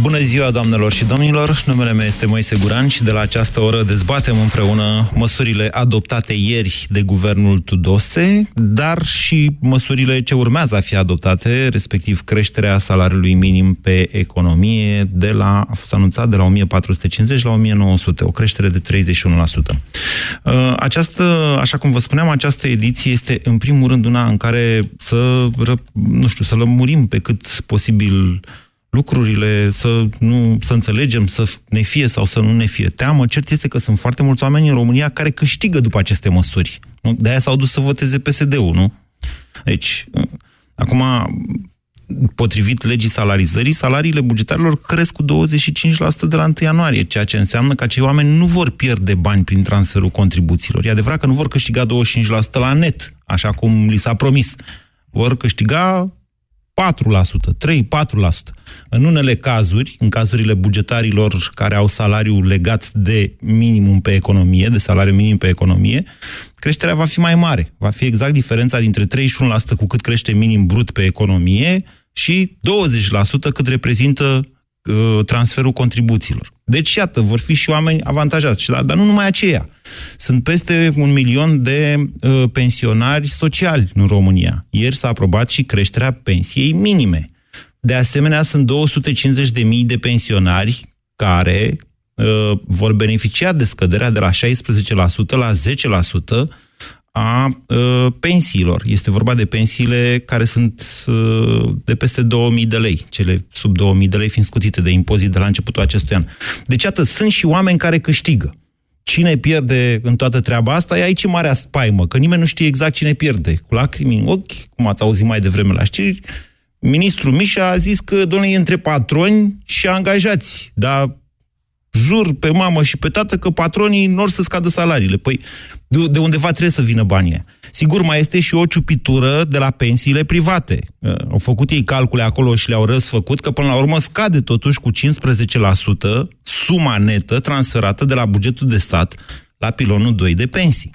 Bună ziua, doamnelor și domnilor! Numele meu este Moise Guran și de la această oră dezbatem împreună măsurile adoptate ieri de guvernul Tudose, dar și măsurile ce urmează a fi adoptate, respectiv creșterea salariului minim pe economie, de la, a fost anunțat de la 1450 la 1900, o creștere de 31%. Uh, această, așa cum vă spuneam, această ediție este în primul rând una în care să, nu știu, să lămurim pe cât posibil lucrurile, să, nu, să înțelegem, să ne fie sau să nu ne fie teamă. Cert este că sunt foarte mulți oameni în România care câștigă după aceste măsuri. Nu? De-aia s-au dus să voteze PSD-ul, nu? Deci, acum, potrivit legii salarizării, salariile bugetarilor cresc cu 25% de la 1 ianuarie, ceea ce înseamnă că acei oameni nu vor pierde bani prin transferul contribuțiilor. E adevărat că nu vor câștiga 25% la net, așa cum li s-a promis. Vor câștiga 4%, 3-4%. În unele cazuri, în cazurile bugetarilor care au salariu legat de minimum pe economie, de salariu minim pe economie, creșterea va fi mai mare. Va fi exact diferența dintre 31% cu cât crește minim brut pe economie și 20% cât reprezintă uh, transferul contribuțiilor. Deci, iată, vor fi și oameni avantajați. Dar, dar nu numai aceia. Sunt peste un milion de uh, pensionari sociali în România. Ieri s-a aprobat și creșterea pensiei minime. De asemenea, sunt 250.000 de pensionari care uh, vor beneficia de scăderea de la 16% la 10% a uh, pensiilor. Este vorba de pensiile care sunt uh, de peste 2000 de lei, cele sub 2000 de lei fiind scutite de impozit de la începutul acestui an. Deci, atât, sunt și oameni care câștigă. Cine pierde în toată treaba asta e aici marea spaimă, că nimeni nu știe exact cine pierde. Cu lacrimi în ochi, cum ați auzit mai devreme la știri, ministrul Mișa a zis că, domnule, e între patroni și angajați, dar jur pe mamă și pe tată că patronii nu or să scadă salariile. Păi, de undeva trebuie să vină banii. Sigur, mai este și o ciupitură de la pensiile private. Uh, au făcut ei calcule acolo și le-au răsfăcut că până la urmă scade totuși cu 15% suma netă transferată de la bugetul de stat la pilonul 2 de pensii.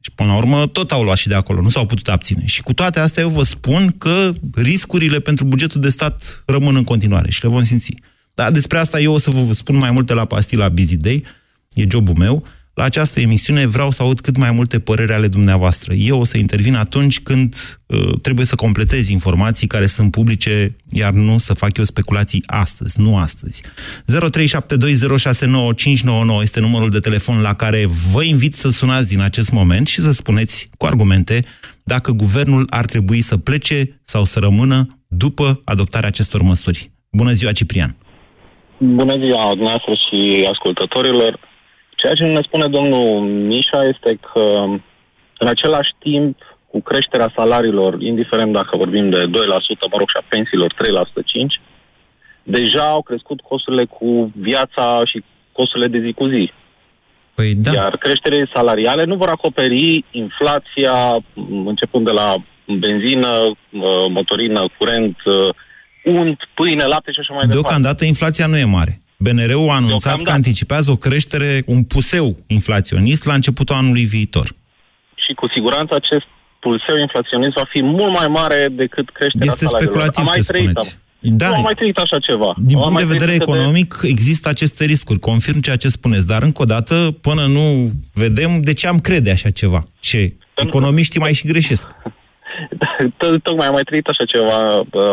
Și până la urmă tot au luat și de acolo, nu s-au putut abține. Și cu toate astea eu vă spun că riscurile pentru bugetul de stat rămân în continuare și le vom simți. Dar despre asta eu o să vă spun mai multe la pastila Busy Day, e jobul meu. La această emisiune vreau să aud cât mai multe păreri ale dumneavoastră. Eu o să intervin atunci când uh, trebuie să completez informații care sunt publice, iar nu să fac eu speculații astăzi, nu astăzi. 0372069599 este numărul de telefon la care vă invit să sunați din acest moment și să spuneți cu argumente dacă guvernul ar trebui să plece sau să rămână după adoptarea acestor măsuri. Bună ziua, Ciprian! Bună ziua dumneavoastră și ascultătorilor. Ceea ce ne spune domnul Mișa este că în același timp cu creșterea salariilor, indiferent dacă vorbim de 2%, mă rog, și a pensiilor 3%, 5%, deja au crescut costurile cu viața și costurile de zi cu zi. Păi da. Iar creșterile salariale nu vor acoperi inflația începând de la benzină, motorină, curent, unt, pâine, lapte și așa mai departe. Deocamdată inflația nu e mare. BNR-ul a anunțat Deocamdată. că anticipează o creștere, un puseu inflaționist la începutul anului viitor. Și cu siguranță acest puseu inflaționist va fi mult mai mare decât creșterea Este speculativ ce spuneți. Da, nu am mai trăit așa ceva. Din punct de vedere economic, de... există aceste riscuri. Confirm ceea ce spuneți, dar încă o dată, până nu vedem de ce am crede așa ceva. Ce? Economiștii mai și greșesc. Tocmai am mai trăit așa ceva.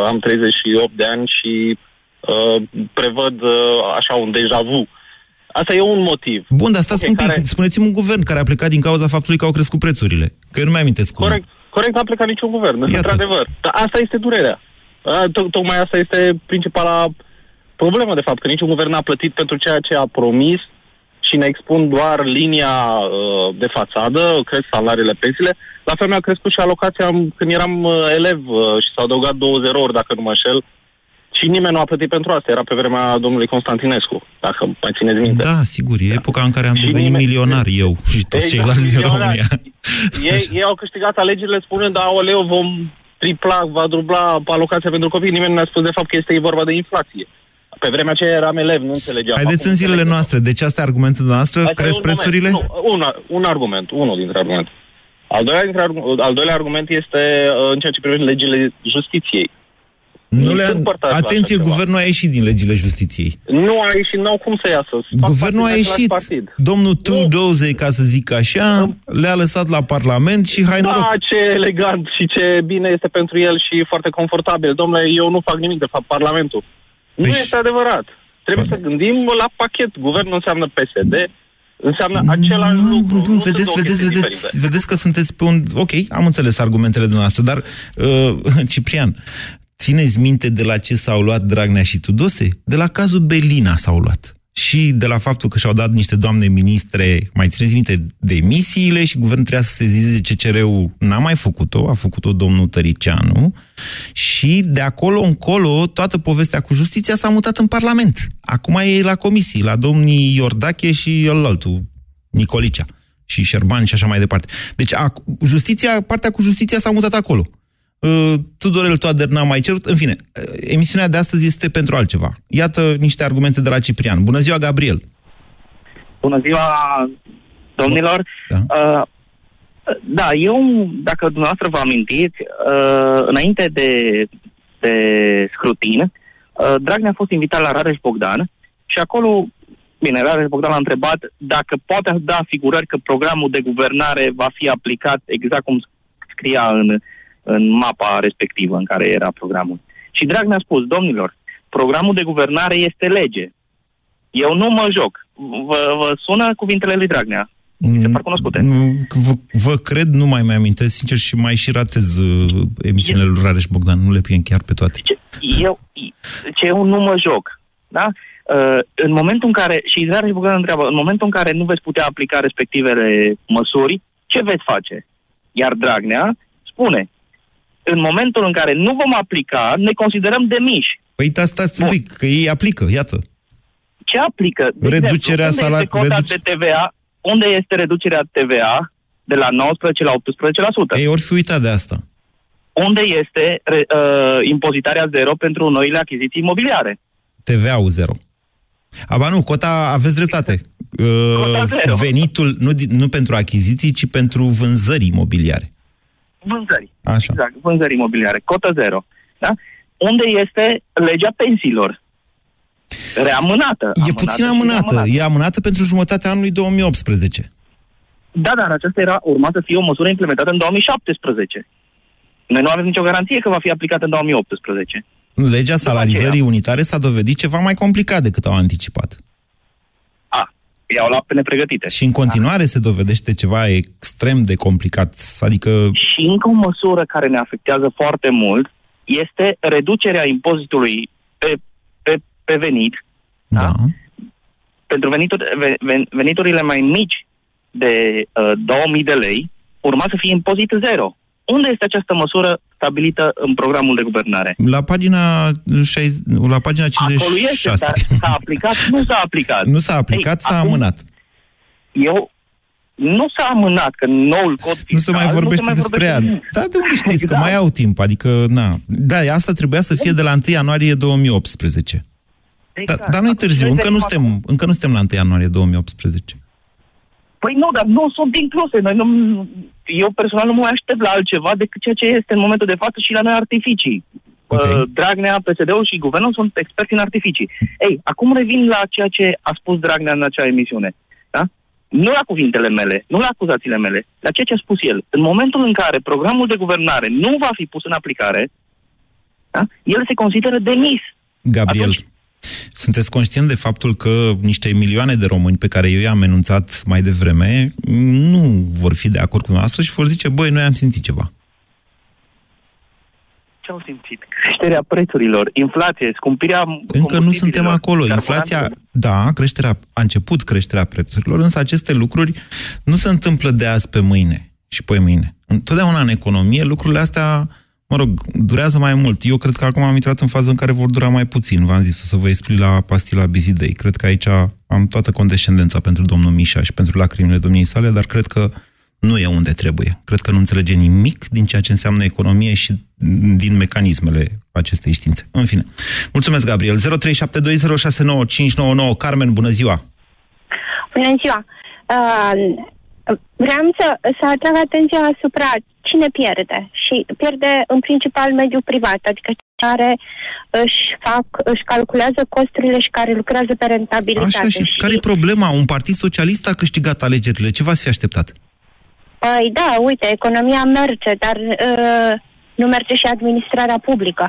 Am 38 de ani și uh, prevăd uh, așa un deja vu. Asta e un motiv. Bun, dar stați okay, un pic, care... spuneți-mi un guvern care a plecat din cauza faptului că au crescut prețurile. Că eu nu mai amintesc cum. Corect, corect, n-a plecat niciun guvern, Iată. într-adevăr. Dar asta este durerea. Tocmai asta este principala problemă, de fapt, că niciun guvern n-a plătit pentru ceea ce a promis și ne expun doar linia uh, de fațadă, cresc salariile, pensiile. La fel mi-a crescut și alocația când eram uh, elev uh, și s-au adăugat 20 ori, dacă nu mă șel, și nimeni nu a plătit pentru asta. Era pe vremea domnului Constantinescu, dacă mai țineți minte. Da, sigur. E epoca în care am și devenit nimeni... milionar eu și toți exact, ceilalți din România. Ei, ei au câștigat alegerile spunând, da, oleu, vom tripla, va dubla alocația pentru copii. Nimeni nu a spus de fapt că este vorba de inflație. Pe vremea aceea eram elev, nu înțelegeam. Haideți în zilele noastre. Deci asta e argumentul noastră? Cresc prețurile? Nu, un, un argument, unul dintre argumente. Al doilea, dintre, al doilea argument este uh, în ceea ce privește legile justiției. Nu le Atenție, guvernul a ieșit din legile justiției. Nu a ieșit, n-au cum să iasă. Guvernul a ieșit. Partid. Domnul Tudose, ca să zic așa, le-a lăsat la Parlament și hai da, noroc. ce elegant și ce bine este pentru el și foarte confortabil. Domnule, eu nu fac nimic, de fapt, Parlamentul. Păi nu este adevărat. Trebuie să gândim la pachet. Guvernul înseamnă PSD, înseamnă același nu, lucru. Nu, vedeți, vedeți, vedeți, vedeți că sunteți pe un... Ok, am înțeles argumentele dumneavoastră, dar, uh, Ciprian, țineți minte de la ce s-au luat Dragnea și Tudose? De la cazul Belina s-au luat și de la faptul că și-au dat niște doamne ministre, mai țineți minte, demisiile și guvernul trebuia să se zize CCR-ul n-a mai făcut-o, a făcut-o domnul Tăricianu și de acolo încolo toată povestea cu justiția s-a mutat în Parlament. Acum e la comisii, la domnii Iordache și altul, Nicolicea și Șerban și așa mai departe. Deci a, justiția, partea cu justiția s-a mutat acolo. Uh, Tudorel Toader n-a mai cerut. În fine, uh, emisiunea de astăzi este pentru altceva. Iată niște argumente de la Ciprian. Bună ziua, Gabriel! Bună ziua, domnilor! Da, uh, da eu, dacă dumneavoastră vă amintiți, uh, înainte de, de scrutin, uh, Dragnea a fost invitat la Rareș Bogdan și acolo, bine, Rareș Bogdan a întrebat dacă poate da asigurări că programul de guvernare va fi aplicat exact cum scria în în mapa respectivă în care era programul. Și Dragnea a spus, domnilor, programul de guvernare este lege. Eu nu mă joc. Vă, vă sună cuvintele lui Dragnea. Se par cunoscute. Vă, vă cred, nu mai mai amintesc, sincer, și mai și ratez uh, emisiunile lui Rareș Bogdan. Nu le prind chiar pe toate. Ce, eu, ce eu nu mă joc. Da? Uh, în momentul în care, și Rareș Bogdan întreabă, în momentul în care nu veți putea aplica respectivele măsuri, ce veți face? Iar Dragnea spune, în momentul în care nu vom aplica, ne considerăm demiși. Păi da, stați un pic, că ei aplică, iată. Ce aplică? De Reducerea salariului. Reduce... de TVA, unde este reducerea TVA de la 19 la 18%? Ei ori fi uitat de asta. Unde este uh, impozitarea zero pentru noile achiziții imobiliare? TVA-ul zero. Aba nu, cota, aveți dreptate. Uh, venitul, nu, nu pentru achiziții, ci pentru vânzări imobiliare. Vânzări. Așa. Exact, vânzări imobiliare. Cotă zero. Da? Unde este legea pensiilor? Reamânată. E puțin amânată. E amânată pentru jumătatea anului 2018. Da, dar aceasta era urma să fie o măsură implementată în 2017. Noi nu avem nicio garanție că va fi aplicată în 2018. Legea salarizării unitare s-a dovedit ceva mai complicat decât au anticipat iau pe nepregătite. Și în continuare se dovedește ceva extrem de complicat, adică... Și încă o măsură care ne afectează foarte mult este reducerea impozitului pe, pe, pe venit. Da. da? Pentru venituri, veniturile mai mici de uh, 2000 de lei, urma să fie impozit zero. Unde este această măsură stabilită în programul de guvernare? La pagina, 60, la pagina 56. Acolo este, dar s-a aplicat? Nu s-a aplicat. Nu s-a aplicat, Ei, s-a acum, amânat. Eu nu s-a amânat, că noul cod fiscal... Nu se mai vorbește se mai despre ea. Da, de unde știți? Exact. Că mai au timp, adică, na. Da, asta trebuia să fie de la 1 ianuarie 2018. Exact. Da, dar nu-i târziu, încă nu, suntem, încă nu suntem la 1 ianuarie 2018. Păi nu, dar nu sunt incluse. Noi nu, eu personal nu mă aștept la altceva decât ceea ce este în momentul de față și la noi artificii. Okay. Uh, Dragnea, PSD-ul și guvernul sunt experți în artificii. Ei, acum revin la ceea ce a spus Dragnea în acea emisiune. Da? Nu la cuvintele mele, nu la acuzațiile mele, la ceea ce a spus el. În momentul în care programul de guvernare nu va fi pus în aplicare, da? el se consideră demis. Gabriel, Atunci, sunteți conștient de faptul că niște milioane de români pe care eu i-am enunțat mai devreme nu vor fi de acord cu noastră și vor zice, băi, noi am simțit ceva. Ce au simțit? Creșterea prețurilor, inflație, scumpirea Încă nu suntem acolo. Inflația, da, creșterea, a început creșterea prețurilor, însă aceste lucruri nu se întâmplă de azi pe mâine și pe mâine. Întotdeauna în economie lucrurile astea mă rog, durează mai mult. Eu cred că acum am intrat în fază în care vor dura mai puțin. V-am zis, o să vă explic la pastila Bizidei. Cred că aici am toată condescendența pentru domnul Mișa și pentru lacrimile domniei sale, dar cred că nu e unde trebuie. Cred că nu înțelege nimic din ceea ce înseamnă economie și din mecanismele acestei științe. În fine. Mulțumesc, Gabriel. 0372069599. Carmen, bună ziua! Bună ziua! Uh, vreau să, să atrag atenția asupra cine pierde. Și pierde în principal mediul privat, adică care își fac, își calculează costurile și care lucrează pe rentabilitate. Așa, și, și... care e problema? Un partid socialist a câștigat alegerile. Ce v-ați fi așteptat? Păi da, uite, economia merge, dar uh, nu merge și administrarea publică.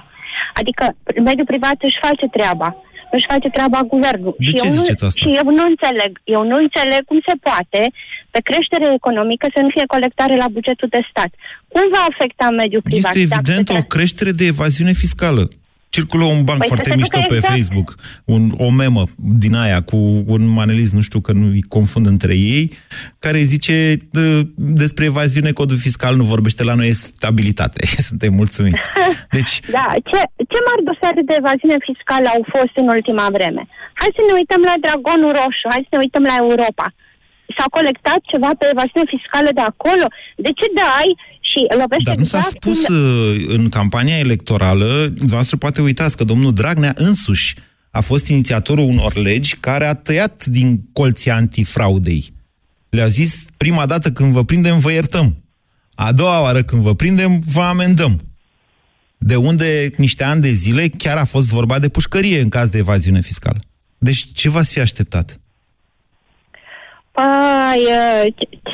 Adică mediul privat își face treaba își face treaba guvernul. De și ce eu ziceți nu, asta? Și eu nu înțeleg. Eu nu înțeleg cum se poate pe creștere economică să nu fie colectare la bugetul de stat. Cum va afecta mediul privat? Este evident o creștere de evaziune fiscală. Circulă un banc păi foarte mișto pe exact. Facebook, un, o memă din aia cu un manelist, nu știu că nu-i confund între ei, care zice despre evaziune, codul fiscal nu vorbește la noi, e stabilitate. Suntem mulțumiți. Deci... da, ce, ce mari dosare de evaziune fiscală au fost în ultima vreme? Hai să ne uităm la Dragonul Roșu, hai să ne uităm la Europa. S-a colectat ceva pe evaziune fiscală de acolo? De ce dai și lovește Dar nu s-a exact spus în... Uh, în campania electorală, dumneavoastră poate uitați că domnul Dragnea însuși a fost inițiatorul unor legi care a tăiat din colții antifraudei. Le-a zis, prima dată când vă prindem, vă iertăm. A doua oară când vă prindem, vă amendăm. De unde niște ani de zile chiar a fost vorba de pușcărie în caz de evaziune fiscală. Deci ce v-ați fi așteptat? Păi,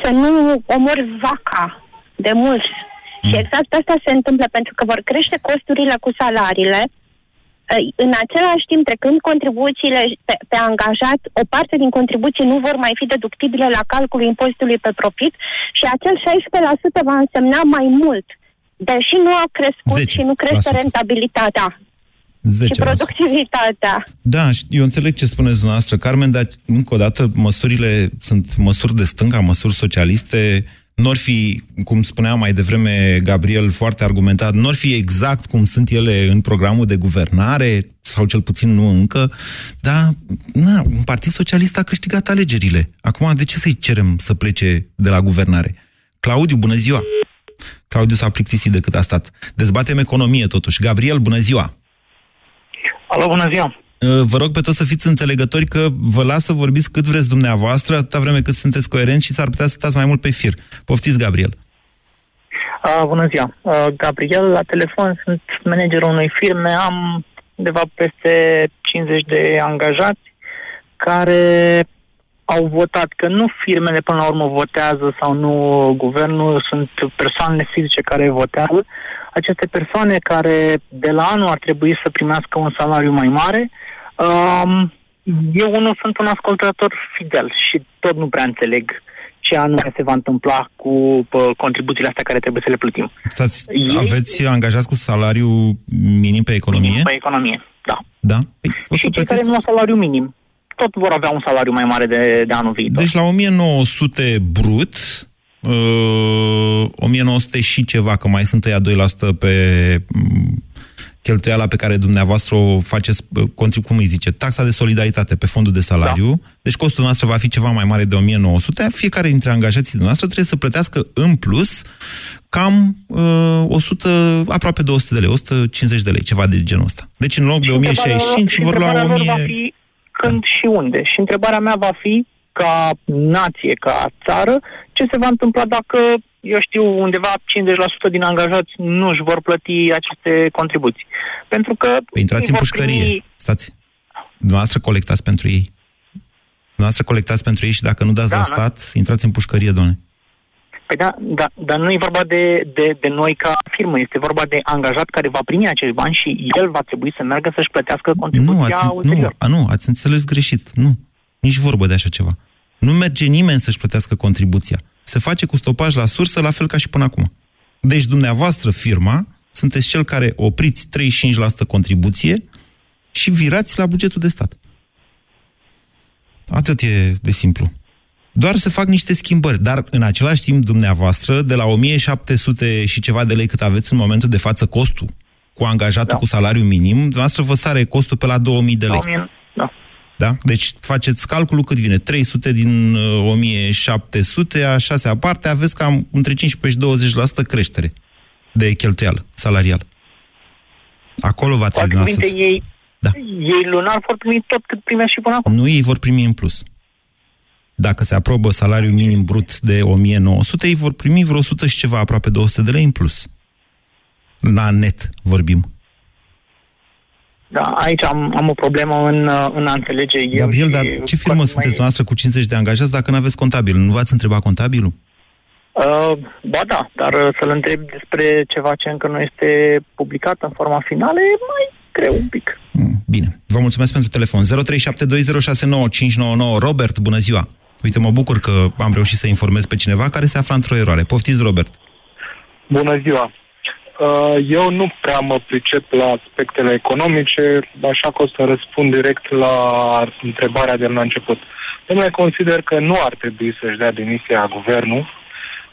să nu omori vaca de mulți. Mm. Și exact asta se întâmplă pentru că vor crește costurile cu salariile, în același timp, trecând contribuțiile pe, pe angajat, o parte din contribuții nu vor mai fi deductibile la calculul impozitului pe profit și acel 16% va însemna mai mult, deși nu a crescut 10%. și nu crește rentabilitatea. 10%. Și productivitatea. Da, eu înțeleg ce spuneți dumneavoastră, Carmen, dar încă o dată măsurile sunt măsuri de stânga, măsuri socialiste, n-or fi, cum spunea mai devreme Gabriel, foarte argumentat, n-or fi exact cum sunt ele în programul de guvernare, sau cel puțin nu încă, dar na, un partid socialist a câștigat alegerile. Acum, de ce să-i cerem să plece de la guvernare? Claudiu, bună ziua! Claudiu s-a plictisit de cât a stat. Dezbatem economie, totuși. Gabriel, bună ziua! Alo, bună ziua! Uh, vă rog pe toți să fiți înțelegători că vă las să vorbiți cât vreți dumneavoastră, atâta vreme cât sunteți coerenți și s-ar putea să stați mai mult pe fir. Poftiți, Gabriel. Uh, bună ziua. Uh, Gabriel, la telefon sunt managerul unei firme, am undeva peste 50 de angajați care au votat, că nu firmele până la urmă votează sau nu guvernul, sunt persoanele fizice care votează. Aceste persoane care de la anul ar trebui să primească un salariu mai mare, Um, eu nu sunt un ascultător fidel și tot nu prea înțeleg ce anume se va întâmpla cu pă, contribuțiile astea care trebuie să le plătim. Stați, Ei, aveți angajați cu salariu minim pe economie? Minim pe economie, da. Da? Păi, o și să cei plătiți... care nu au salariu minim, tot vor avea un salariu mai mare de, de anul viitor. Deci la 1900 brut, uh, 1900 și ceva, că mai sunt ăia 2% pe cheltuiala pe care dumneavoastră o faceți, cum îi zice, taxa de solidaritate pe fondul de salariu, da. deci costul noastră va fi ceva mai mare de 1900, fiecare dintre angajații noastre trebuie să plătească în plus cam uh, 100, aproape 200 de lei, 150 de lei, ceva de genul ăsta. Deci în loc de 1065 vor lua 1000... Va fi când da. și unde. Și întrebarea mea va fi, ca nație, ca țară, ce se va întâmpla dacă eu știu, undeva 50% din angajați nu își vor plăti aceste contribuții. Pentru că... Păi intrați în pușcărie. Primi... Stați. Dumneavoastră colectați pentru ei. Dumneavoastră colectați pentru ei și dacă nu dați da, la da. stat, intrați în pușcărie, doamne. Păi da, da, dar nu e vorba de, de, de noi ca firmă, este vorba de angajat care va primi acești bani și el va trebui să meargă să-și plătească contribuția nu, ați, ulterior. Nu, a, nu, ați înțeles greșit. Nu, nici vorbă de așa ceva. Nu merge nimeni să-și plătească contribuția se face cu stopaj la sursă, la fel ca și până acum. Deci dumneavoastră, firma, sunteți cel care opriți 35% contribuție și virați la bugetul de stat. Atât e de simplu. Doar se fac niște schimbări, dar în același timp dumneavoastră, de la 1700 și ceva de lei cât aveți în momentul de față costul, cu angajatul da. cu salariu minim, dumneavoastră vă sare costul pe la 2000 de lei. 2000, da. Da? Deci faceți calculul cât vine. 300 din 1700, a șasea parte, aveți cam între 15 și 20% creștere de cheltuială salarială. Acolo va trebui să... Ei, da. ei lunar vor primi tot cât primește și până acum. Nu, ei vor primi în plus. Dacă se aprobă salariul minim brut de 1900, ei vor primi vreo 100 și ceva, aproape 200 de lei în plus. La net vorbim. Da, aici am, am o problemă în, în a înțelege eu. Gabriel, dar ce firmă sunteți mai... noastră cu 50 de angajați dacă nu aveți contabil? Nu v-ați întrebat contabilul? Uh, ba da, dar să-l întreb despre ceva ce încă nu este publicat în forma finală e mai greu un pic. Mm, bine. Vă mulțumesc pentru telefon. 0372069599. Robert, bună ziua! Uite, mă bucur că am reușit să informez pe cineva care se află într-o eroare. Poftiți, Robert! Bună ziua! Uh, eu nu prea mă pricep la aspectele economice, așa că o să răspund direct la întrebarea de la început. Domnule, consider că nu ar trebui să-și dea demisia guvernul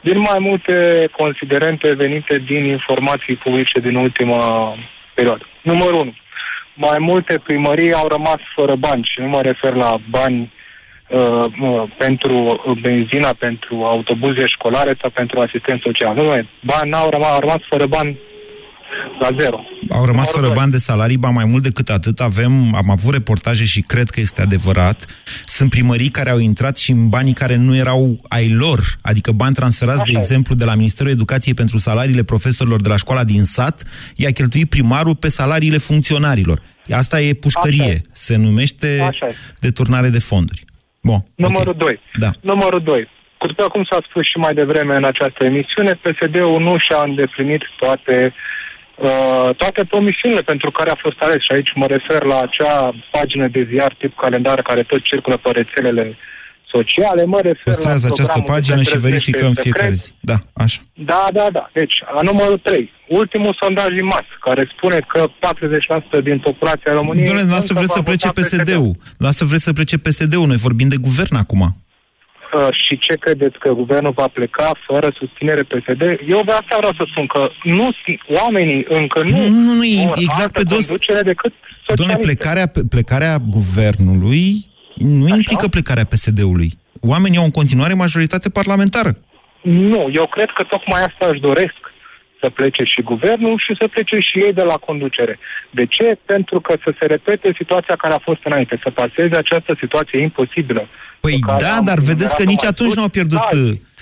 din mai multe considerente venite din informații publice din ultima perioadă. Numărul 1. Mai multe primării au rămas fără bani și nu mă refer la bani uh, pentru benzina, pentru autobuze școlare sau pentru asistență socială. Nu, bani au rămas, au rămas fără bani la zero. Au rămas fără bani de salarii, ba mai mult decât atât. Avem, am avut reportaje și cred că este adevărat. Sunt primării care au intrat și în banii care nu erau ai lor, adică bani transferați, Așa de exemplu, de la Ministerul Educației pentru salariile profesorilor de la școala din sat, i-a cheltuit primarul pe salariile funcționarilor. Asta e pușcărie. Așa. Se numește Așa. deturnare de fonduri. Bun. Numărul okay. 2. Da. Numărul 2. După cum s-a spus și mai devreme în această emisiune, PSD-ul nu și-a îndeplinit toate Uh, toate promisiunile pentru care a fost ales. Și aici mă refer la acea pagină de ziar tip calendar care tot circulă pe rețelele sociale, mă refer Păstrează la această pagină și verifică în fiecare zi. Da, așa. Da, da, da. Deci, a numărul 3. Ultimul sondaj IMAS, care spune că 40% din populația României... Doamne, noastră vreți să plece PSD-ul. PSD noastră vreți să plece PSD-ul. Noi vorbim de guvern acum și ce credeți că guvernul va pleca fără susținere PSD? Eu de asta vreau să spun că nu, oamenii încă nu, nu, nu, nu exact pe dos. decât Doamne, plecarea, plecarea guvernului nu Așa? implică plecarea PSD-ului. Oamenii au în continuare majoritate parlamentară. Nu, eu cred că tocmai asta își doresc să plece și guvernul și să plece și ei de la conducere. De ce? Pentru că să se repete situația care a fost înainte, să paseze această situație imposibilă. Păi da, dar vedeți că nici atunci nu au pierdut...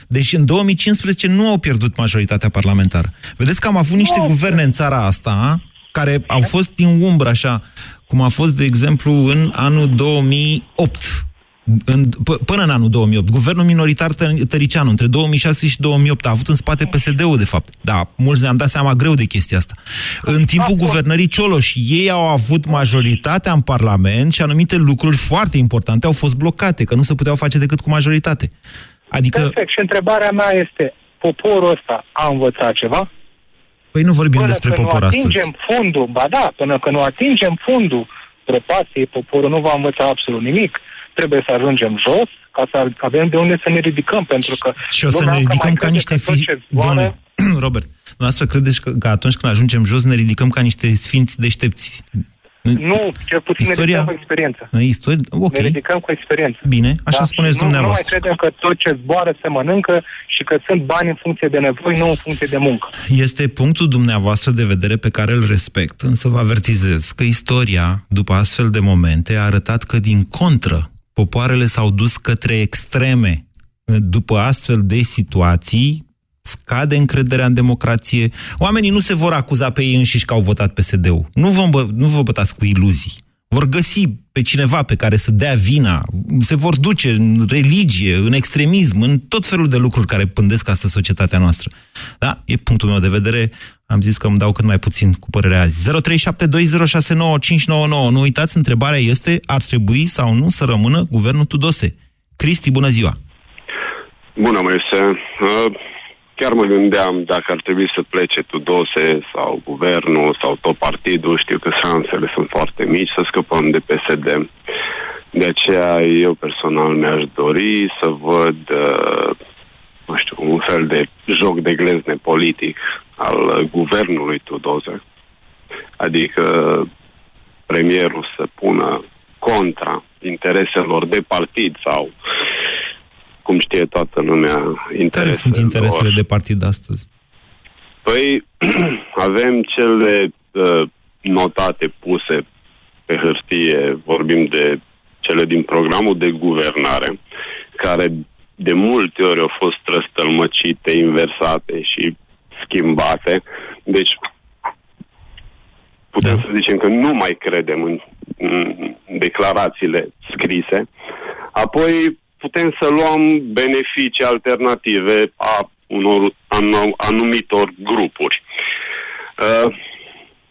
Deși în 2015 nu au pierdut majoritatea parlamentară. Vedeți că am avut niște no, guverne în țara asta care au fost din umbră, așa, cum a fost, de exemplu, în anul 2008 în, până în anul 2008, guvernul minoritar tăricianu, între 2006 și 2008, a avut în spate PSD-ul, de fapt. Da, mulți ne-am dat seama greu de chestia asta. În timpul guvernării Cioloș, ei au avut majoritatea în Parlament și anumite lucruri foarte importante au fost blocate, că nu se puteau face decât cu majoritate. Adică... Perfect. Și întrebarea mea este, poporul ăsta a învățat ceva? Păi nu vorbim până despre popor nu atingem astăzi. fundul, ba da, până când nu atingem fundul prăpastiei, poporul nu va învăța absolut nimic trebuie să ajungem jos ca să avem de unde să ne ridicăm, pentru că... Și o să ne ridicăm ca niște fi... Zboare... Robert, noastră credeți că, că atunci când ajungem jos ne ridicăm ca niște sfinți deștepți? Nu, cel puțin Istoria... ne ridicăm cu experiență. Istoria... Okay. Ne ridicăm cu experiență. Bine, așa da? spuneți nu, dumneavoastră. Nu mai credem că tot ce zboară se mănâncă și că sunt bani în funcție de nevoi, nu în funcție de muncă. Este punctul dumneavoastră de vedere pe care îl respect, însă vă avertizez că istoria, după astfel de momente, a arătat că din contră popoarele s-au dus către extreme. După astfel de situații, scade încrederea în democrație. Oamenii nu se vor acuza pe ei înșiși că au votat PSD-ul. Nu vă, nu vă bătați cu iluzii. Vor găsi pe cineva pe care să dea vina, se vor duce în religie, în extremism, în tot felul de lucruri care pândesc asta societatea noastră. Da? E punctul meu de vedere. Am zis că îmi dau cât mai puțin cu părerea azi. 0372069599. Nu uitați, întrebarea este, ar trebui sau nu să rămână guvernul Tudose? Cristi, bună ziua! Bună, Moise! Uh, chiar mă gândeam dacă ar trebui să plece Tudose sau guvernul sau tot partidul. Știu că șansele sunt foarte mici să scăpăm de PSD. De aceea eu personal mi-aș dori să văd uh, nu știu, un fel de joc de glezne politic al guvernului Tudose. Adică premierul să pună contra intereselor de partid sau cum știe toată lumea, interesele Care sunt interesele lor. de partid astăzi? Păi, avem cele uh, notate puse pe hârtie, vorbim de cele din programul de guvernare, care de multe ori au fost răstălmăcite, inversate și schimbate. Deci, putem da. să zicem că nu mai credem în, în declarațiile scrise. Apoi, putem să luăm beneficii alternative a unor anumitor grupuri. Uh,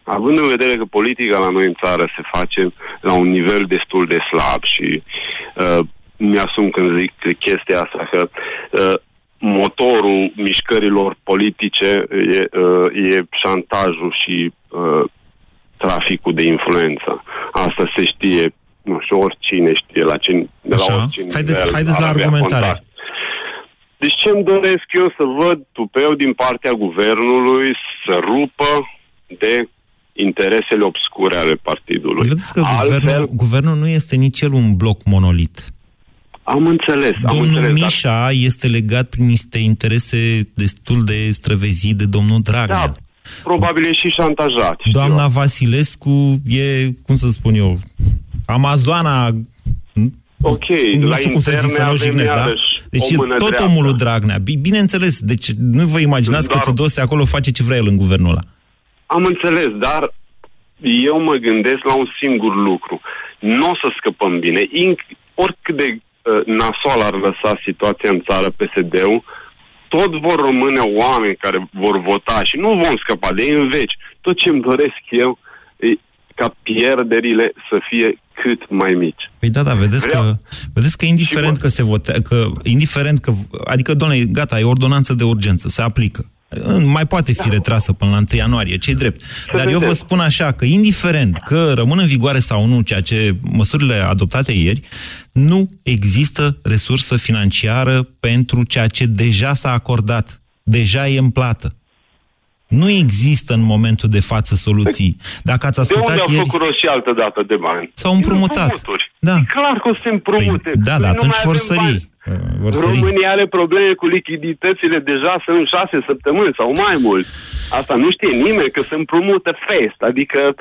având în vedere că politica la noi în țară se face la un nivel destul de slab și uh, mi-asum când zic chestia asta că uh, motorul mișcărilor politice e, uh, e șantajul și uh, traficul de influență. Asta se știe, nu știu, oricine știe la ce, de la oricine Haideți, nivel, haideți la argumentare. Contact. Deci ce îmi doresc eu să văd tupeu din partea guvernului să rupă de interesele obscure ale partidului. Vedeți că Altfel, guvernul, guvernul nu este nici el un bloc monolit. Am înțeles. Am domnul înțeles, Mișa dar... este legat prin niște interese destul de străvezii de domnul Dragnea. Da, probabil e și șantajat. Doamna știu. Vasilescu e, cum să spun eu, Amazoana Ok, nu la știu cum să zic, să nu jignesc, da? Deci e tot dreaptă. omul lui Dragnea. Bineînțeles, deci nu vă imaginați Dar... că Tudose acolo face ce vrea el în guvernul ăla. Am înțeles, dar eu mă gândesc la un singur lucru. Nu o să scăpăm bine. Inc- oricât de uh, nasol ar lăsa situația în țară PSD-ul, tot vor rămâne oameni care vor vota și nu vom scăpa de ei în veci. Tot ce îmi doresc eu e ca pierderile să fie cât mai mici. Păi da, da, vedeți Vreau... că, vedeți că indiferent că se votează, că indiferent că, adică, doamne, gata, e ordonanță de urgență, se aplică. Mai poate fi retrasă până la 1 ianuarie, ce drept. Dar eu vă spun așa, că indiferent că rămân în vigoare sau nu ceea ce măsurile adoptate ieri, nu există resursă financiară pentru ceea ce deja s-a acordat. Deja e în plată. Nu există în momentul de față soluții. Dacă ați ascultat de unde au făcut rost și altă dată de bani? S-au împrumutat. Da. E clar că o să se împrumute. Păi, da, da, atunci vor sări. Bani. România are probleme cu lichiditățile deja sunt șase săptămâni sau mai mult. Asta nu știe nimeni că se împrumută fest, adică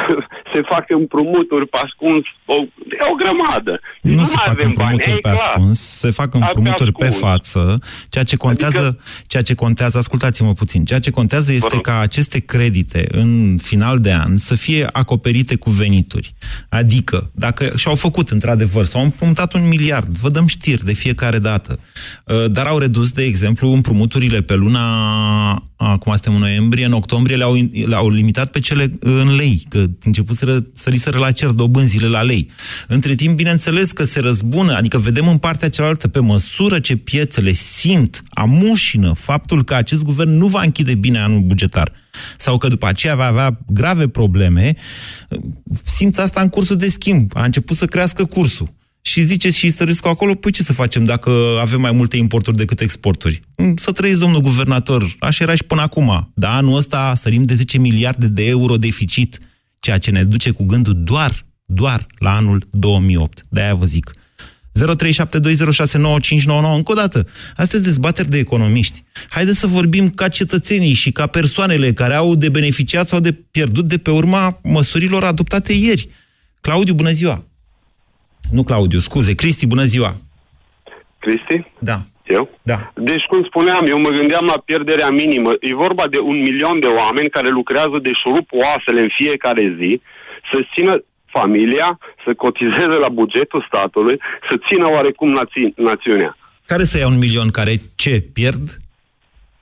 se fac împrumuturi pe ascuns, o, e o grămadă. Nu, nu se fac împrumuturi bani, pe ascuns, se fac împrumuturi pe, pe față. Ceea ce contează, adică... ceea ce contează, ascultați-mă puțin, ceea ce contează este ca aceste credite în final de an să fie acoperite cu venituri. Adică, dacă și-au făcut într-adevăr, s-au împrumutat un miliard, vă dăm știri de fiecare dată, uh, dar au redus, de exemplu, împrumuturile pe luna acum suntem în noiembrie, în octombrie le-au, le-au limitat pe cele în lei, că început să săriseră la cer dobânzile la lei. Între timp, bineînțeles că se răzbună, adică vedem în partea cealaltă, pe măsură ce piețele simt, amușină faptul că acest guvern nu va închide bine anul bugetar sau că după aceea va avea grave probleme, simți asta în cursul de schimb. A început să crească cursul și ziceți și istoriți acolo, păi ce să facem dacă avem mai multe importuri decât exporturi? Mm, să trăiți, domnul guvernator, așa era și până acum. Da, anul ăsta sărim de 10 miliarde de euro deficit, ceea ce ne duce cu gândul doar, doar la anul 2008. De-aia vă zic. 0372069599. Încă o dată, astea sunt dezbateri de economiști. Haideți să vorbim ca cetățenii și ca persoanele care au de beneficiat sau de pierdut de pe urma măsurilor adoptate ieri. Claudiu, bună ziua! Nu Claudiu, scuze. Cristi, bună ziua! Cristi? Da. Eu? Da. Deci, cum spuneam, eu mă gândeam la pierderea minimă. E vorba de un milion de oameni care lucrează de șurup oasele în fiecare zi, să țină familia, să cotizeze la bugetul statului, să țină oarecum nați- națiunea. Care să ia un milion care ce? Pierd?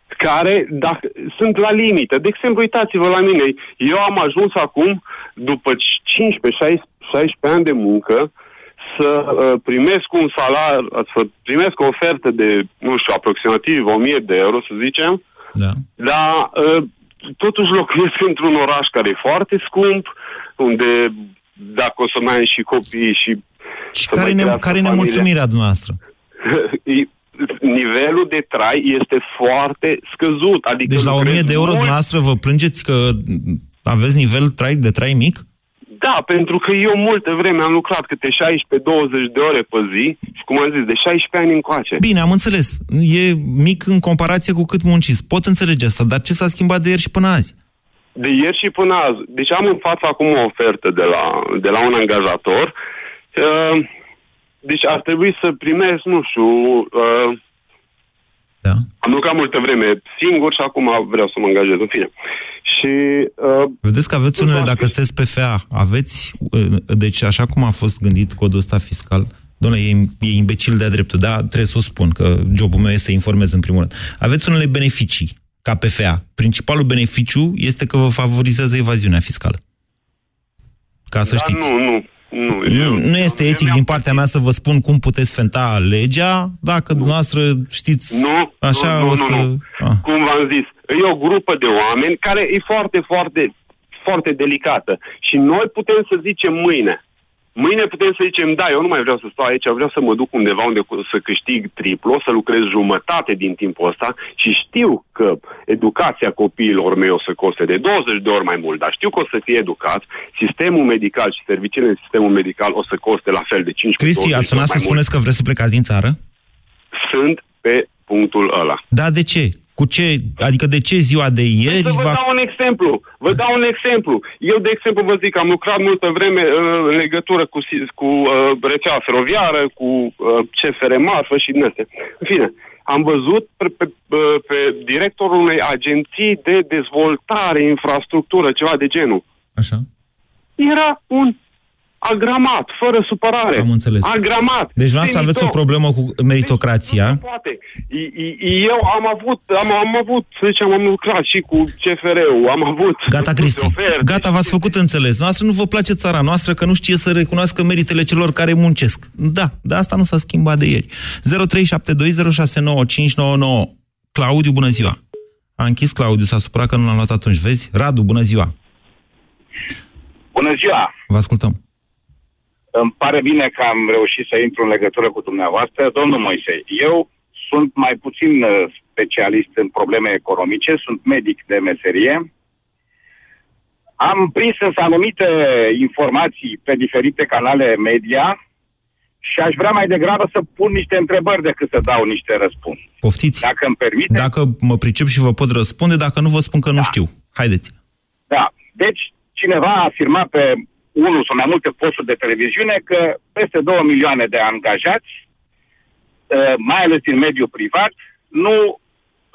Care dacă, sunt la limită. De exemplu, uitați-vă la mine. Eu am ajuns acum, după 15-16 ani de muncă, să uh, primesc un salar, să primesc o ofertă de, nu știu, aproximativ 1000 de euro, să zicem, da. dar uh, totuși locuiesc într-un oraș care e foarte scump, unde dacă o să mai ai și copii și... Și care, ne, care nemulțumirea dumneavoastră? nivelul de trai este foarte scăzut. Adică deci la 1000 de euro mult... dumneavoastră vă plângeți că aveți nivel trai de trai mic? Da, pentru că eu multă vreme am lucrat câte 16-20 de ore pe zi și, cum am zis, de 16 ani încoace. Bine, am înțeles. E mic în comparație cu cât munciți. Pot înțelege asta, dar ce s-a schimbat de ieri și până azi? De ieri și până azi. Deci am în față acum o ofertă de la, de la un angajator. Uh, deci ar trebui să primesc, nu știu, uh, da. Am lucrat multă vreme singur și acum vreau să mă angajez, în fine. Și, uh, Vedeți că aveți unele, dacă sunteți PFA, aveți, uh, deci așa cum a fost gândit codul ăsta fiscal, Doamne, e, e imbecil de-a dreptul, da, trebuie să o spun, că jobul meu este să informez în primul rând. Aveți unele beneficii ca PFA. Principalul beneficiu este că vă favorizează evaziunea fiscală. Ca să da, știți. Nu, nu. Nu, nu, nu este etic din partea mea să vă spun cum puteți fenta legea, dacă dumneavoastră știți nu, așa nu, nu, o să... Nu, nu. Ah. Cum v-am zis, e o grupă de oameni care e foarte, foarte, foarte delicată. Și noi putem să zicem mâine, Mâine putem să zicem, da, eu nu mai vreau să stau aici, vreau să mă duc undeva unde să câștig triplu, să lucrez jumătate din timpul ăsta și știu că educația copiilor mei o să coste de 20 de ori mai mult, dar știu că o să fie educat, sistemul medical și serviciile în sistemul medical o să coste la fel de 5 Cristi, ați sunat să spuneți că vreți să plecați din țară? Sunt pe punctul ăla. Da, de ce? Cu ce, adică de ce ziua de ieri... Să vă va... dau un exemplu. Vă dau un exemplu. Eu, de exemplu, vă zic, am lucrat multă vreme uh, în legătură cu, cu uh, rețeaua feroviară, cu uh, CFR Marfă și din astea. În fine, am văzut pe, pe, pe directorul unei agenții de dezvoltare, infrastructură, ceva de genul. Așa. Era un agramat, fără supărare. Am înțeles. Agramat. Deci vreau să aveți o problemă cu meritocrația. Deci, poate. Eu am avut, am, am avut, să zicem, am lucrat și cu CFR-ul, am avut... Gata, Cristi. Oferte, Gata, v-ați făcut înțeles. Noastră nu vă place țara noastră că nu știe să recunoască meritele celor care muncesc. Da, dar asta nu s-a schimbat de ieri. 0372069599. Claudiu, bună ziua. A închis Claudiu, s-a supărat că nu l-am luat atunci. Vezi? Radu, bună ziua. Bună ziua. Vă ascultăm. Îmi pare bine că am reușit să intru în legătură cu dumneavoastră. Domnul Moise, eu sunt mai puțin uh, specialist în probleme economice, sunt medic de meserie. Am prins însă anumite informații pe diferite canale media și aș vrea mai degrabă să pun niște întrebări decât să dau niște răspunsuri. Poftiți. Dacă îmi permite. Dacă mă pricep și vă pot răspunde, dacă nu vă spun că nu da. știu. Haideți. Da. Deci, cineva a afirmat pe unul sau mai multe posturi de televiziune că peste 2 milioane de angajați, uh, mai ales din mediul privat, nu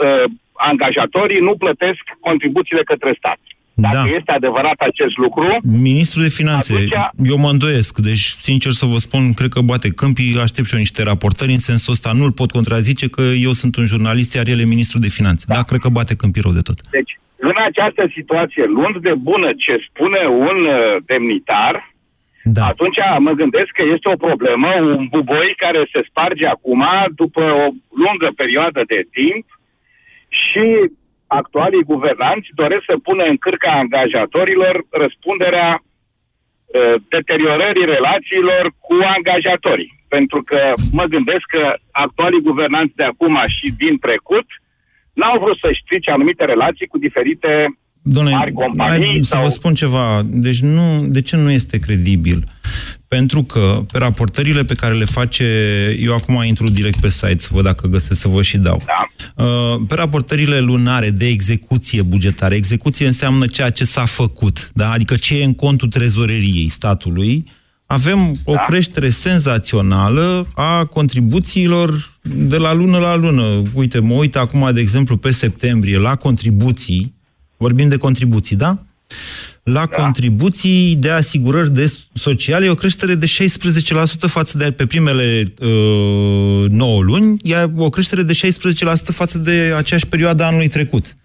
uh, angajatorii nu plătesc contribuțiile către stat. Dacă da. este adevărat acest lucru... Ministrul de Finanțe, atunci... eu mă îndoiesc. Deci, sincer să vă spun, cred că bate câmpii, aștept și eu niște raportări în sensul ăsta. Nu-l pot contrazice că eu sunt un jurnalist, iar el e Ministrul de Finanțe. Da, da cred că bate câmpii rău de tot. Deci, în această situație, luând de bună ce spune un uh, demnitar, da. atunci mă gândesc că este o problemă, un buboi care se sparge acum după o lungă perioadă de timp și actualii guvernanți doresc să pună în cârca angajatorilor răspunderea uh, deteriorării relațiilor cu angajatorii. Pentru că mă gândesc că actualii guvernanți de acum și din trecut uh, n-au vrut să strice anumite relații cu diferite Doamne, mari companii. Hai sau... să vă spun ceva. Deci nu, de ce nu este credibil? Pentru că pe raportările pe care le face, eu acum intru direct pe site să văd dacă găsesc să vă și dau. Da. Uh, pe raportările lunare de execuție bugetară, execuție înseamnă ceea ce s-a făcut, da? adică ce e în contul trezoreriei statului, avem o da. creștere senzațională a contribuțiilor de la lună la lună. Uite, mă uit acum, de exemplu, pe septembrie, la contribuții, vorbim de contribuții, da? La da. contribuții de asigurări de sociale, e o creștere de 16% față de pe primele uh, 9 luni, iar o creștere de 16% față de aceeași perioadă anului trecut.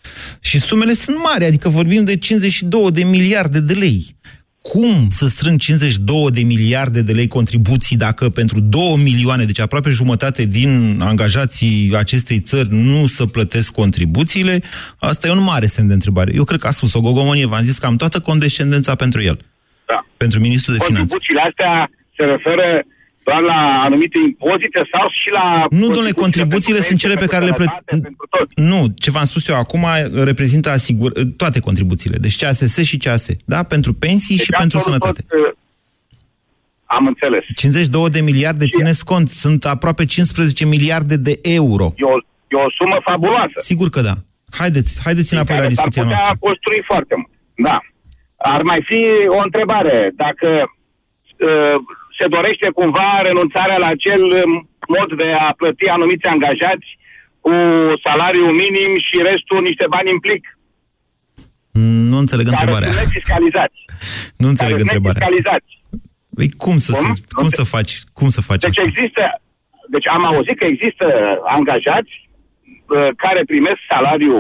Și sumele sunt mari, adică vorbim de 52 de miliarde de lei cum să strâng 52 de miliarde de lei contribuții dacă pentru 2 milioane, deci aproape jumătate din angajații acestei țări nu să plătesc contribuțiile, asta e un mare semn de întrebare. Eu cred că a spus o gogomonie, v-am zis că am toată condescendența pentru el. Da. Pentru ministrul de finanțe. Contribuțiile astea se referă doar la anumite impozite sau și la... Nu, domnule, contribuțiile sunt cele pe care le plătim. Nu, ce v-am spus eu acum reprezintă asigur... toate contribuțiile. Deci CASS și CAS, da? Pentru pensii deci și pentru sănătate. Tot, uh, am înțeles. 52 de miliarde, și... țineți cont, sunt aproape 15 miliarde de euro. E o, e o sumă fabuloasă. Sigur că da. Haideți, haideți înapoi la discuția noastră. Ar construi foarte mult. Da. Ar mai fi o întrebare. Dacă uh, se dorește cumva renunțarea la acel um, mod de a plăti anumiți angajați cu salariu minim și restul niște bani în plic. Nu înțeleg care întrebarea. Sunt fiscalizați. Nu înțeleg care întrebarea. Fiscalizați. Păi cum să, cum? Se, cum să faci? Cum să faci deci asta? există, deci am auzit că există angajați uh, care primesc salariu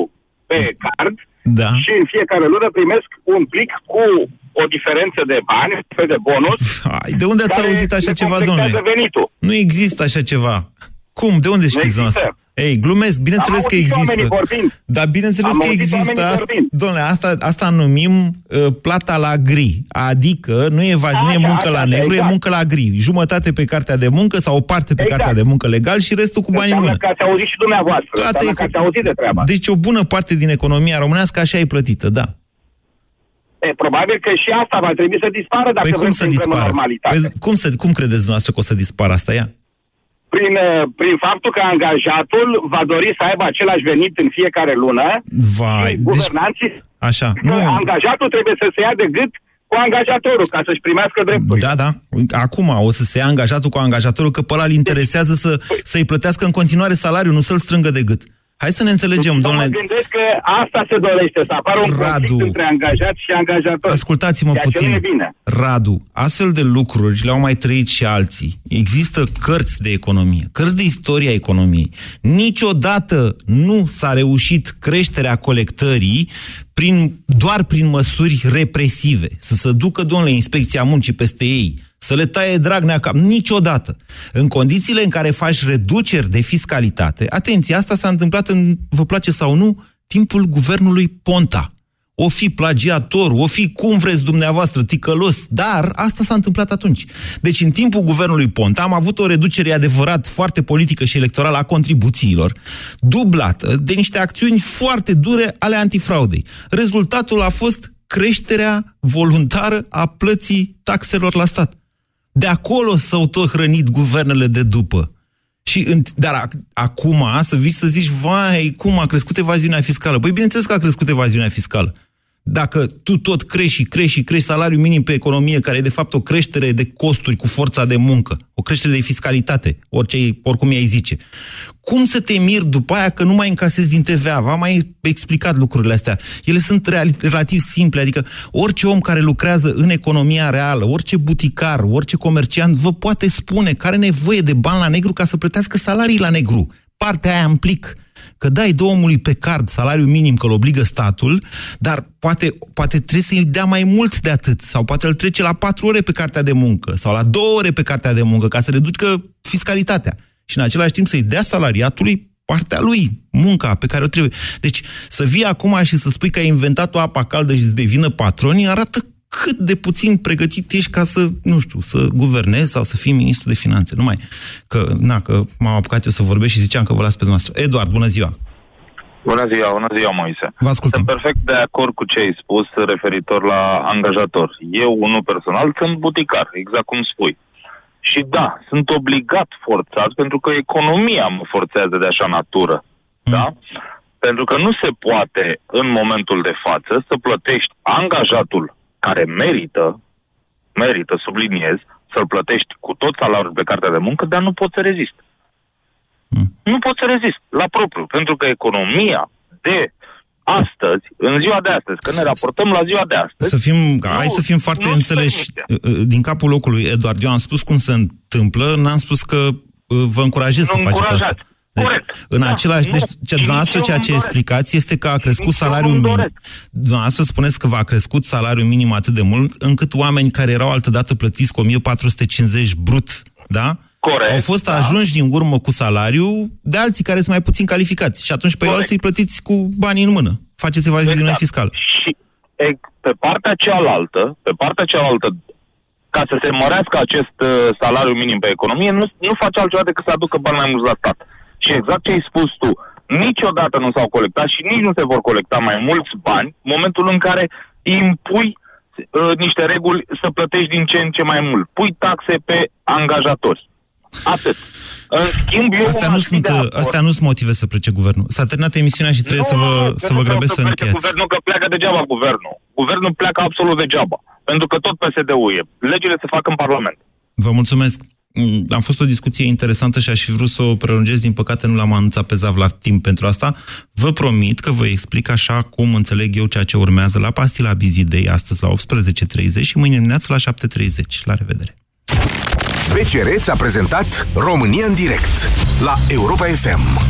pe card da. și în fiecare lună primesc un plic cu o diferență de bani, pe de bonus. Hai, de unde ați auzit așa ceva, domnule? Venitul. Nu există așa ceva. Cum? De unde știți noastră? Ei, glumesc, bineînțeles că există. Dar bineînțeles că există. Asta, domnule, asta, asta numim uh, plata la gri. Adică nu e, va, nu e muncă așa, la negru, exact. e muncă la gri. Jumătate pe cartea de muncă sau o parte pe exact. cartea de muncă legal și restul cu bani în mână. că ați auzit și dumneavoastră. Toate, că ați auzit de treaba. Deci o bună parte din economia românească așa e plătită, da. E, probabil că și asta va trebui să dispară dacă păi cum să dispară? Păi, cum, să, cum credeți dumneavoastră că o să dispară asta? Ia? prin, uh, prin faptul că angajatul va dori să aibă același venit în fiecare lună Vai, și guvernanții deci... Așa, nu. angajatul trebuie să se ia de gât cu angajatorul ca să-și primească drepturi. Da, da. Acum o să se ia angajatul cu angajatorul că pe ăla îl interesează să, să-i plătească în continuare salariul, nu să-l strângă de gât. Hai să ne înțelegem, deci, domnule. Mă gândesc că asta se dorește, să apară un Radu, conflict între angajat și angajator. Ascultați-mă puțin. bine. Radu, astfel de lucruri le-au mai trăit și alții. Există cărți de economie, cărți de istoria economiei. Niciodată nu s-a reușit creșterea colectării prin, doar prin măsuri represive. Să se ducă, domnule, inspecția muncii peste ei să le taie Dragnea cap. Niciodată. În condițiile în care faci reduceri de fiscalitate, atenție, asta s-a întâmplat în, vă place sau nu, timpul guvernului Ponta. O fi plagiator, o fi cum vreți dumneavoastră, ticălos, dar asta s-a întâmplat atunci. Deci în timpul guvernului Ponta am avut o reducere adevărat foarte politică și electorală a contribuțiilor, dublată de niște acțiuni foarte dure ale antifraudei. Rezultatul a fost creșterea voluntară a plății taxelor la stat. De acolo s-au tot hrănit guvernele de după. Și, dar acum să vii să zici, vai, cum a crescut evaziunea fiscală? Păi bineînțeles că a crescut evaziunea fiscală. Dacă tu tot crești și crești și crești salariul minim pe economie, care e de fapt o creștere de costuri cu forța de muncă, o creștere de fiscalitate, orice, oricum i-ai zice, cum să te miri după aia că nu mai încasezi din TVA? V-am mai explicat lucrurile astea. Ele sunt relativ simple, adică orice om care lucrează în economia reală, orice buticar, orice comerciant vă poate spune că are nevoie de bani la negru ca să plătească salarii la negru. Partea aia implic că dai de omului pe card salariul minim, că îl obligă statul, dar poate, poate trebuie să-i dea mai mult de atât, sau poate îl trece la patru ore pe cartea de muncă, sau la două ore pe cartea de muncă, ca să reducă fiscalitatea. Și în același timp să-i dea salariatului partea lui, munca pe care o trebuie. Deci să vii acum și să spui că ai inventat o apă caldă și să devină patronii, arată cât de puțin pregătit ești ca să, nu știu, să guvernezi sau să fii ministru de finanțe. Numai că, na, că m-am apucat eu să vorbesc și ziceam că vă las pe noastră. Eduard, bună ziua! Bună ziua, bună ziua, Moise. Vă ascultăm. Sunt perfect de acord cu ce ai spus referitor la angajator. Eu, unul personal, sunt buticar, exact cum spui. Și da, sunt obligat forțat pentru că economia mă forțează de așa natură. Mm. Da? Pentru că nu se poate, în momentul de față, să plătești angajatul care merită, merită, subliniez, să-l plătești cu tot salariul pe cartea de muncă, dar nu poți să rezist. Mm. Nu poți să rezist la propriu, pentru că economia de astăzi, în ziua de astăzi, când ne raportăm la ziua de astăzi... Să fim, nu, hai să fim foarte înțeleși. Uh, uh, din capul locului, Eduard, eu am spus cum se întâmplă, n-am spus că uh, vă încurajez nu să faceți asta. Deci, Corect. În da, același, deci, ce, dumneavoastră, ceea ce explicați este că a crescut salariul minim. Dumneavoastră spuneți că va crescut salariul minim atât de mult, încât oameni care erau altădată plătiți cu 1450 brut, da? Corect, au fost da. ajunși din urmă cu salariu de alții care sunt mai puțin calificați. Și atunci pe Corect. alții îi plătiți cu banii în mână. Faceți evaziune exact. fiscală. Și pe partea cealaltă, pe partea cealaltă, ca să se mărească acest uh, salariu minim pe economie, nu, nu face altceva decât să aducă bani mai mulți la stat. Și exact ce ai spus tu, niciodată nu s-au colectat și nici nu se vor colecta mai mulți bani în momentul în care impui uh, niște reguli să plătești din ce în ce mai mult. Pui taxe pe angajatori. Atât. În schimb, eu astea, nu sunt, astea nu sunt motive să plece guvernul. S-a terminat emisiunea și trebuie nu, să vă, să vă grăbesc să, să încheiați. Guvernul că pleacă degeaba guvernul. Guvernul pleacă absolut degeaba. Pentru că tot PSD-ul e. Legile se fac în Parlament. Vă mulțumesc. Mm, am fost o discuție interesantă și aș fi vrut să o prelungesc, din păcate nu l-am anunțat pe Zav la timp pentru asta. Vă promit că vă explic așa cum înțeleg eu ceea ce urmează la pastila Bizidei astăzi la 18.30 și mâine dimineață la 7.30. La revedere! BCR a prezentat România în direct la Europa FM